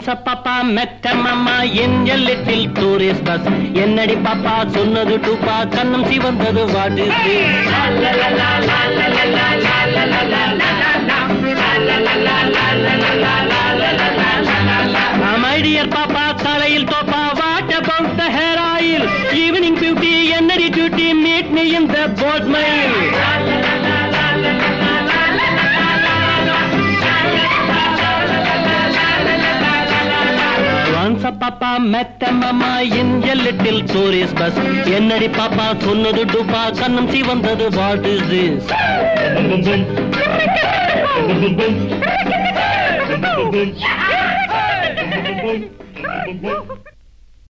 Once a papa. Met a mama in a என்னடி பாப்பா? சொன்னது டூப்பா. கண்ணம் சிவந்தது வாட் இஸ் பாப்பா. தலையில் தோப்பா. What about the hair oil evening beauty என்னடி duty meet me in the boat mile Met a mama in a little tourist bus. என்னடி பாப்பா சொன்னது டூப்பா கண்ணம் சிவந்தது வாட் இஸ் திஸ் Boom.